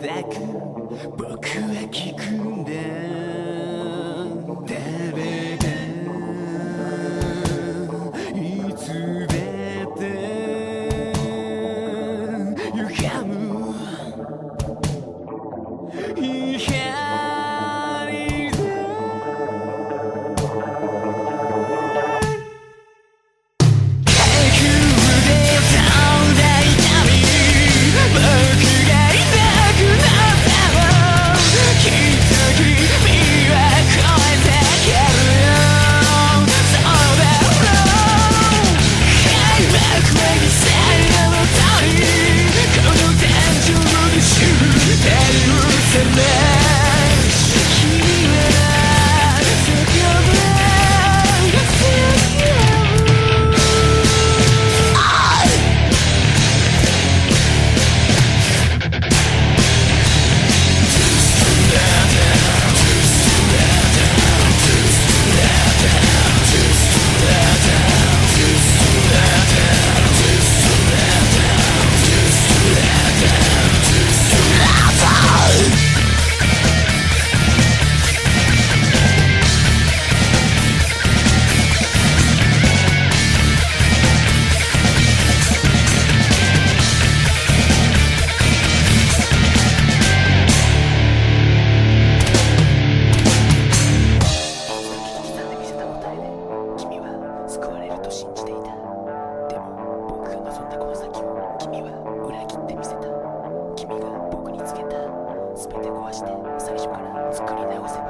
Black. 救われると信じていた。でも僕が望んだこの先を君は裏切ってみせた。君が僕につけた。全て壊して最初から作り直せば